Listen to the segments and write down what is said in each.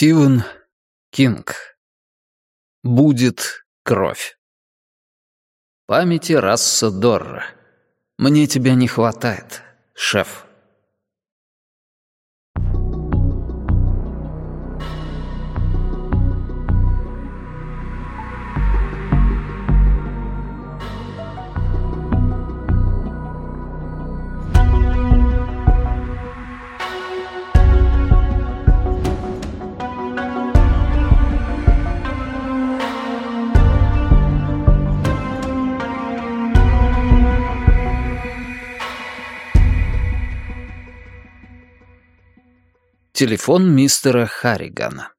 Стивен Кинг. Будет кровь. Памяти Расса Дорра. Мне тебя не хватает, шеф. Телефон мистера Харригана.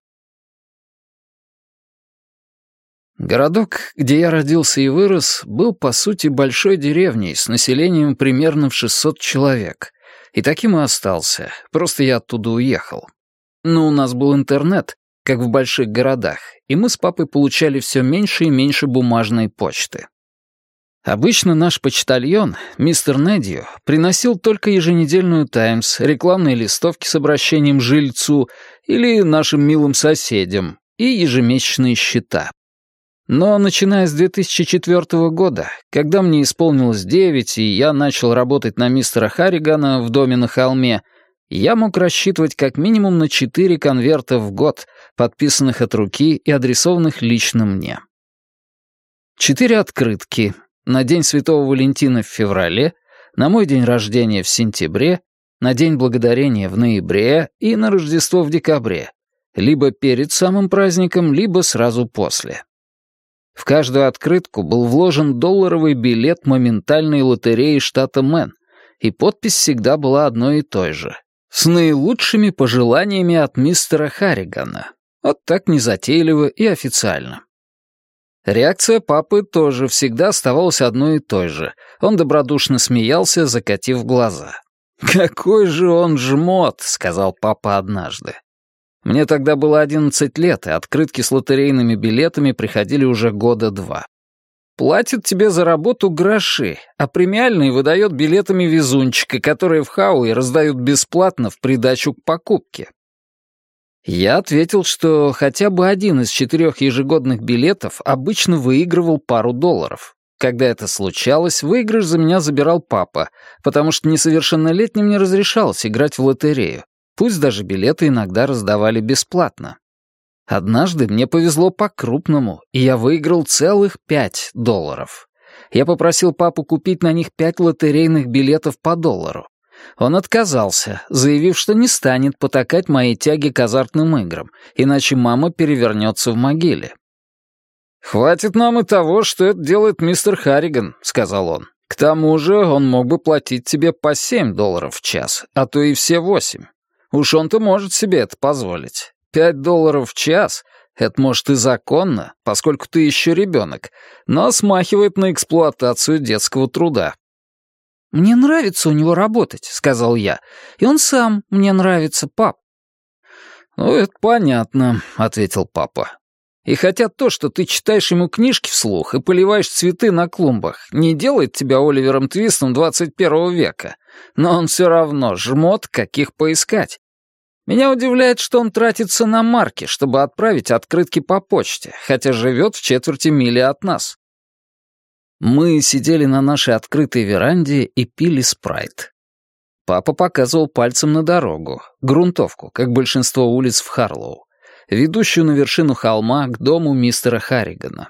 Городок, где я родился и вырос, был, по сути, большой деревней с населением примерно в 600 человек. И таким и остался, просто я оттуда уехал. Но у нас был интернет, как в больших городах, и мы с папой получали все меньше и меньше бумажной почты. Обычно наш почтальон, мистер Недио, приносил только еженедельную «Таймс», рекламные листовки с обращением жильцу или нашим милым соседям и ежемесячные счета. Но начиная с 2004 года, когда мне исполнилось 9 и я начал работать на мистера Харригана в доме на холме, я мог рассчитывать как минимум на 4 конверта в год, подписанных от руки и адресованных лично мне. Четыре открытки, на День Святого Валентина в феврале, на мой день рождения в сентябре, на День Благодарения в ноябре и на Рождество в декабре, либо перед самым праздником, либо сразу после. В каждую открытку был вложен долларовый билет моментальной лотереи штата Мэн, и подпись всегда была одной и той же. С наилучшими пожеланиями от мистера Харригана. Вот так незатейливо и официально. Реакция папы тоже всегда оставалась одной и той же. Он добродушно смеялся, закатив глаза. «Какой же он жмот!» — сказал папа однажды. Мне тогда было одиннадцать лет, и открытки с лотерейными билетами приходили уже года два. Платит тебе за работу гроши, а премиальный выдает билетами везунчика, которые в Хауи раздают бесплатно в придачу к покупке. Я ответил, что хотя бы один из четырех ежегодных билетов обычно выигрывал пару долларов. Когда это случалось, выигрыш за меня забирал папа, потому что несовершеннолетним не разрешалось играть в лотерею, пусть даже билеты иногда раздавали бесплатно. Однажды мне повезло по-крупному, и я выиграл целых пять долларов. Я попросил папу купить на них пять лотерейных билетов по доллару. Он отказался, заявив, что не станет потакать моей тяги к азартным играм, иначе мама перевернется в могиле. «Хватит нам и того, что это делает мистер Харриган», — сказал он. «К тому же он мог бы платить тебе по семь долларов в час, а то и все восемь. Уж он-то может себе это позволить. Пять долларов в час — это, может, и законно, поскольку ты еще ребенок, но смахивает на эксплуатацию детского труда. «Мне нравится у него работать», — сказал я. «И он сам мне нравится, пап». «Ну, это понятно», — ответил папа. «И хотя то, что ты читаешь ему книжки вслух и поливаешь цветы на клумбах, не делает тебя Оливером Твистом 21 века, но он все равно жмот, каких поискать. Меня удивляет, что он тратится на марки, чтобы отправить открытки по почте, хотя живет в четверти мили от нас. Мы сидели на нашей открытой веранде и пили спрайт. Папа показывал пальцем на дорогу, грунтовку, как большинство улиц в Харлоу, ведущую на вершину холма к дому мистера Харригана.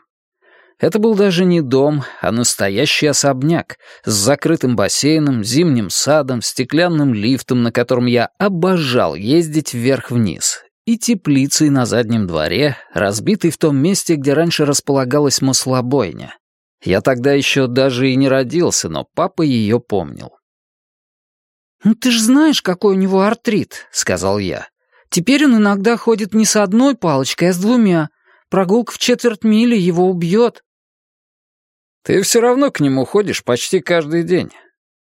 Это был даже не дом, а настоящий особняк с закрытым бассейном, зимним садом, стеклянным лифтом, на котором я обожал ездить вверх-вниз, и теплицей на заднем дворе, разбитой в том месте, где раньше располагалась маслобойня. Я тогда еще даже и не родился, но папа ее помнил. «Ну ты ж знаешь, какой у него артрит», — сказал я. «Теперь он иногда ходит не с одной палочкой, а с двумя. Прогулка в четверть мили его убьет». «Ты все равно к нему ходишь почти каждый день.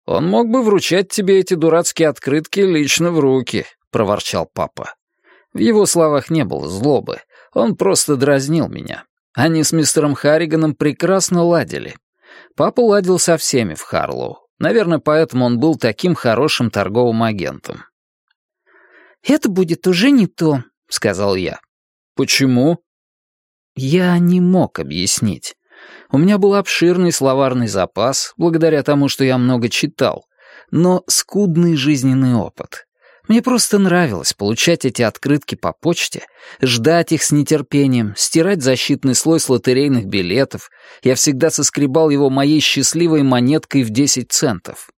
Он мог бы вручать тебе эти дурацкие открытки лично в руки», — проворчал папа. В его словах не было злобы, он просто дразнил меня. Они с мистером Харриганом прекрасно ладили. Папа ладил со всеми в Харлоу. Наверное, поэтому он был таким хорошим торговым агентом. «Это будет уже не то», — сказал я. «Почему?» Я не мог объяснить. У меня был обширный словарный запас, благодаря тому, что я много читал, но скудный жизненный опыт. Мне просто нравилось получать эти открытки по почте, ждать их с нетерпением, стирать защитный слой с лотерейных билетов. Я всегда соскребал его моей счастливой монеткой в 10 центов.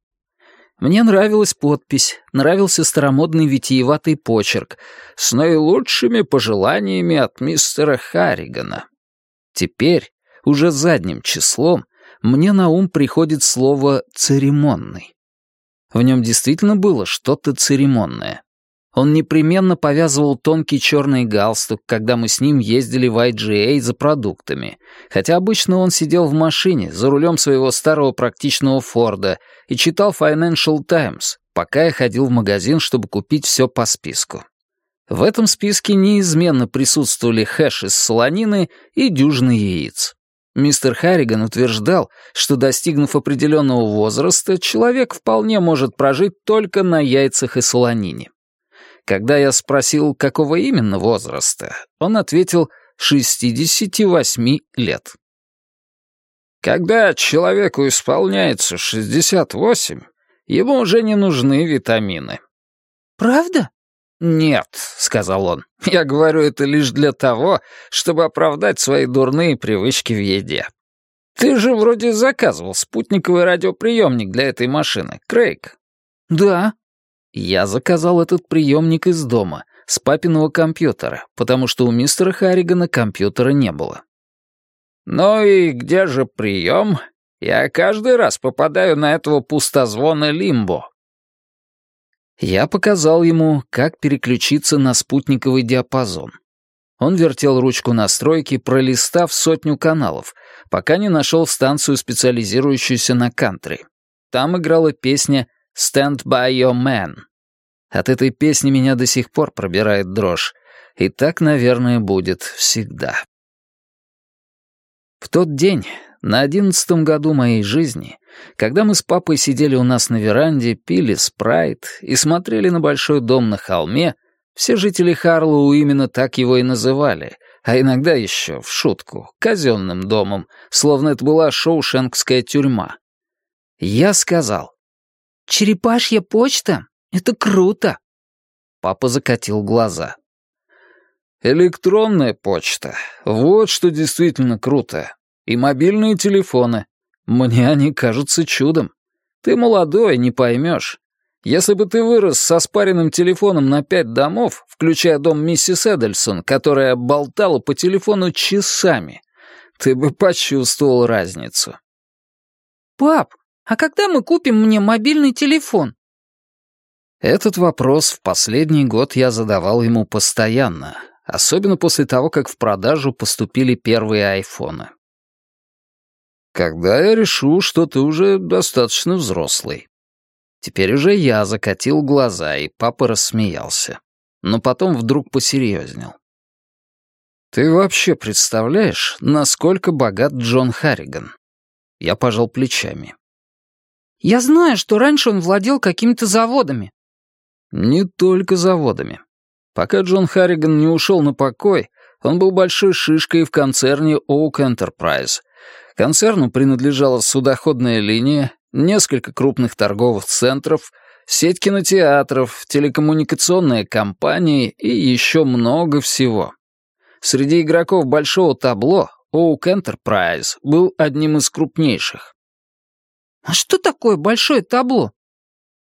Мне нравилась подпись, нравился старомодный витиеватый почерк с наилучшими пожеланиями от мистера Харригана. Теперь, уже задним числом, мне на ум приходит слово «церемонный». В нем действительно было что-то церемонное. Он непременно повязывал тонкий черный галстук, когда мы с ним ездили в IGA за продуктами, хотя обычно он сидел в машине за рулем своего старого практичного Форда и читал Financial Times, пока я ходил в магазин, чтобы купить все по списку. В этом списке неизменно присутствовали хэш из солонины и дюжины яиц. Мистер Харриган утверждал, что, достигнув определенного возраста, человек вполне может прожить только на яйцах и солонине. Когда я спросил, какого именно возраста, он ответил 68 лет. Когда человеку исполняется 68, ему уже не нужны витамины. «Правда?» «Нет», — сказал он, — «я говорю это лишь для того, чтобы оправдать свои дурные привычки в еде. Ты же вроде заказывал спутниковый радиоприемник для этой машины, Крейг». «Да». Я заказал этот приемник из дома, с папиного компьютера, потому что у мистера Харригана компьютера не было. «Ну и где же прием? Я каждый раз попадаю на этого пустозвона Лимбо», я показал ему, как переключиться на спутниковый диапазон. Он вертел ручку настройки, пролистав сотню каналов, пока не нашел станцию, специализирующуюся на кантри. Там играла песня «Stand by your man». От этой песни меня до сих пор пробирает дрожь, и так, наверное, будет всегда. В тот день на одиннадцатом году моей жизни, когда мы с папой сидели у нас на веранде, пили спрайт и смотрели на большой дом на холме, все жители Харлоу именно так его и называли, а иногда еще, в шутку, казенным домом, словно это была шоушенкская тюрьма. Я сказал, «Черепашья почта? Это круто!» Папа закатил глаза. «Электронная почта. Вот что действительно круто. И мобильные телефоны. Мне они кажутся чудом. Ты молодой, не поймешь. Если бы ты вырос со спаренным телефоном на пять домов, включая дом миссис Эдельсон, которая болтала по телефону часами, ты бы почувствовал разницу. «Пап, а когда мы купим мне мобильный телефон?» Этот вопрос в последний год я задавал ему постоянно, особенно после того, как в продажу поступили первые айфоны. Когда я решу, что ты уже достаточно взрослый. Теперь уже я закатил глаза, и папа рассмеялся. Но потом вдруг посерьезнел. Ты вообще представляешь, насколько богат Джон Харриган? Я пожал плечами. Я знаю, что раньше он владел какими-то заводами. Не только заводами. Пока Джон Харриган не ушел на покой, он был большой шишкой в концерне Oak Enterprise, Концерну принадлежала судоходная линия, несколько крупных торговых центров, сеть кинотеатров, телекоммуникационная компания и еще много всего. Среди игроков большого табло Oak Enterprise был одним из крупнейших. «А что такое большое табло?»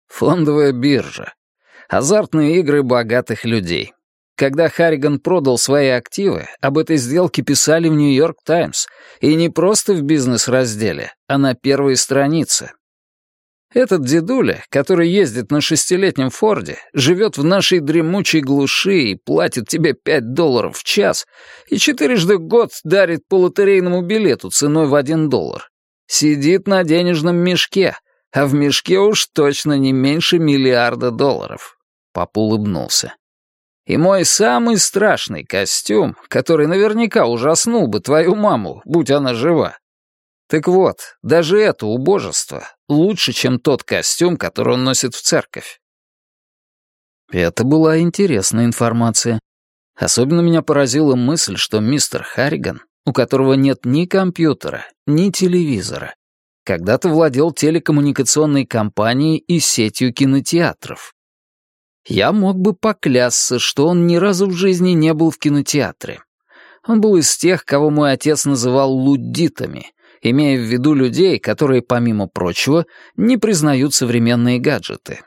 Фондовая биржа. Азартные игры богатых людей. Когда Харриган продал свои активы, об этой сделке писали в «Нью-Йорк Таймс», и не просто в бизнес-разделе, а на первой странице. Этот дедуля, который ездит на шестилетнем Форде, живет в нашей дремучей глуши и платит тебе пять долларов в час, и четырежды в год дарит по лотерейному билету ценой в один доллар. Сидит на денежном мешке, а в мешке уж точно не меньше миллиарда долларов. Папа улыбнулся. И мой самый страшный костюм, который наверняка ужаснул бы твою маму, будь она жива. Так вот, даже это убожество лучше, чем тот костюм, который он носит в церковь. Это была интересная информация. Особенно меня поразила мысль, что мистер Харриган, у которого нет ни компьютера, ни телевизора, когда-то владел телекоммуникационной компанией и сетью кинотеатров. Я мог бы поклясться, что он ни разу в жизни не был в кинотеатре. Он был из тех, кого мой отец называл луддитами, имея в виду людей, которые, помимо прочего, не признают современные гаджеты.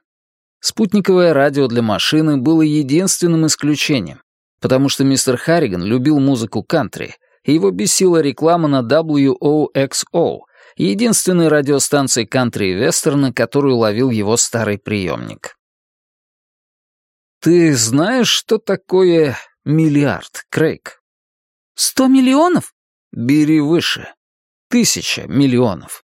Спутниковое радио для машины было единственным исключением, потому что мистер Харриган любил музыку кантри, и его бесила реклама на WOXO, единственной радиостанции кантри и вестерна, которую ловил его старый приемник. «Ты знаешь, что такое миллиард, Крейг?» «Сто миллионов?» «Бери выше. Тысяча миллионов».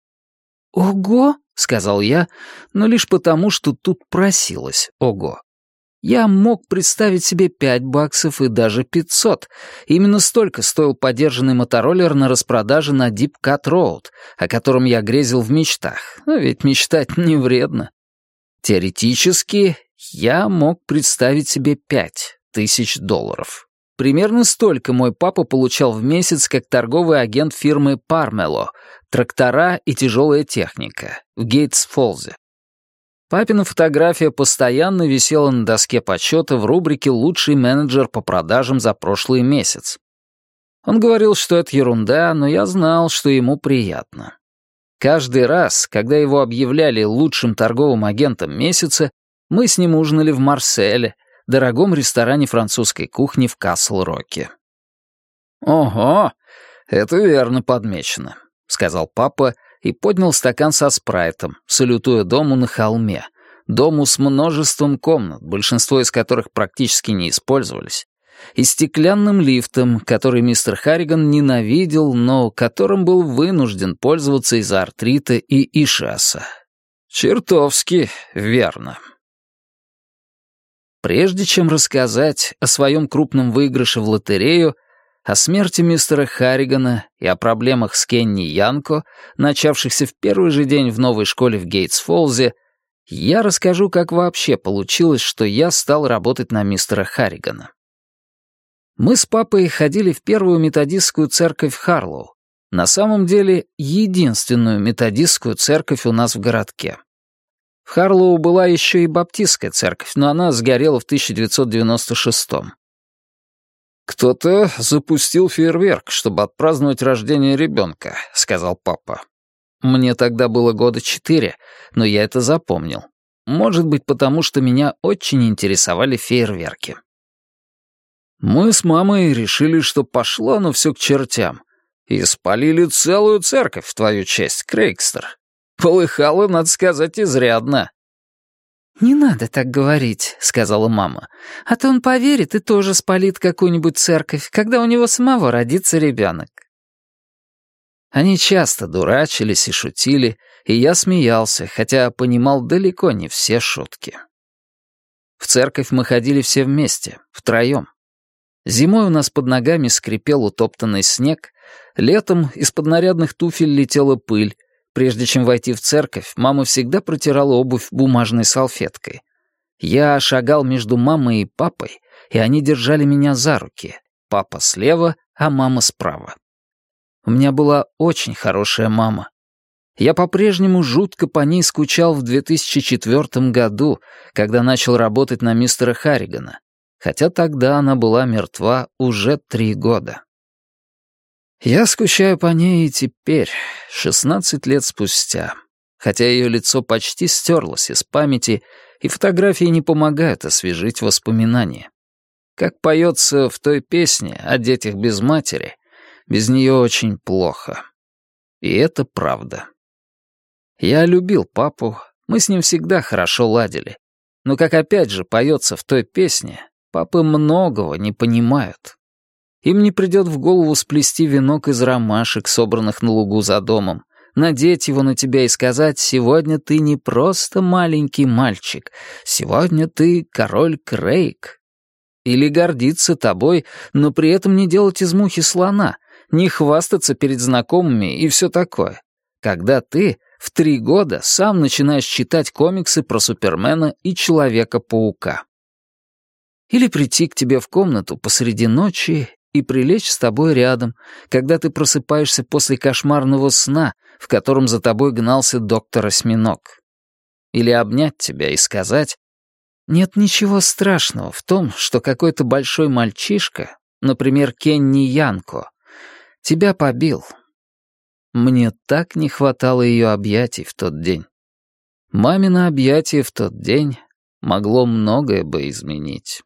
«Ого!» — сказал я, но лишь потому, что тут просилось «ого». Я мог представить себе пять баксов и даже пятьсот. Именно столько стоил подержанный мотороллер на распродаже на Deep Cut Road, о котором я грезил в мечтах. Но ведь мечтать не вредно. Теоретически, я мог представить себе пять тысяч долларов. Примерно столько мой папа получал в месяц как торговый агент фирмы «Пармело», трактора и тяжелая техника в Гейтс-Фолзе. Папина фотография постоянно висела на доске почета в рубрике «Лучший менеджер по продажам за прошлый месяц». Он говорил, что это ерунда, но я знал, что ему приятно. Каждый раз, когда его объявляли лучшим торговым агентом месяца, мы с ним ужинали в Марселе, дорогом ресторане французской кухни в Касл-Роке. «Ого, это верно подмечено», — сказал папа и поднял стакан со спрайтом, салютуя дому на холме, дому с множеством комнат, большинство из которых практически не использовались, и стеклянным лифтом, который мистер Харриган ненавидел, но которым был вынужден пользоваться из-за артрита и ишаса. Чертовски верно. Прежде чем рассказать о своем крупном выигрыше в лотерею, о смерти мистера Харригана и о проблемах с Кенни Янко, начавшихся в первый же день в новой школе в Гейтс-Фолзе, я расскажу, как вообще получилось, что я стал работать на мистера Харригана. Мы с папой ходили в первую методистскую церковь Харлоу, на самом деле единственную методистскую церковь у нас в городке. В Харлоу была еще и баптистская церковь, но она сгорела в 1996-м. «Кто-то запустил фейерверк, чтобы отпраздновать рождение ребенка», — сказал папа. Мне тогда было года четыре, но я это запомнил. Может быть, потому что меня очень интересовали фейерверки. Мы с мамой решили, что пошло оно все к чертям, и спалили целую церковь в твою честь, Крейгстер. Полыхало, надо сказать, изрядно». «Не надо так говорить», — сказала мама. «А то он поверит и тоже спалит какую-нибудь церковь, когда у него самого родится ребенок». Они часто дурачились и шутили, и я смеялся, хотя понимал далеко не все шутки. В церковь мы ходили все вместе, втроем. Зимой у нас под ногами скрипел утоптанный снег, летом из-под нарядных туфель летела пыль, Прежде чем войти в церковь, мама всегда протирала обувь бумажной салфеткой. Я шагал между мамой и папой, и они держали меня за руки. Папа слева, а мама справа. У меня была очень хорошая мама. Я по-прежнему жутко по ней скучал в 2004 году, когда начал работать на мистера Харригана, хотя тогда она была мертва уже три года. Я скучаю по ней и теперь, шестнадцать лет спустя, хотя ее лицо почти стерлось из памяти, и фотографии не помогают освежить воспоминания. Как поется в той песне о детях без матери, без нее очень плохо. И это правда. Я любил папу, мы с ним всегда хорошо ладили. Но, как опять же поется в той песне, папы многого не понимают. Им не придет в голову сплести венок из ромашек, собранных на лугу за домом, надеть его на тебя и сказать «Сегодня ты не просто маленький мальчик, сегодня ты король Крейг». Или гордиться тобой, но при этом не делать из мухи слона, не хвастаться перед знакомыми и все такое. Когда ты в три года сам начинаешь читать комиксы про Супермена и Человека-паука. Или прийти к тебе в комнату посреди ночи и прилечь с тобой рядом, когда ты просыпаешься после кошмарного сна, в котором за тобой гнался доктор-осьминог. Или обнять тебя и сказать, нет ничего страшного в том, что какой-то большой мальчишка, например, Кенни Янко, тебя побил. Мне так не хватало ее объятий в тот день. Мамино объятие в тот день могло многое бы изменить.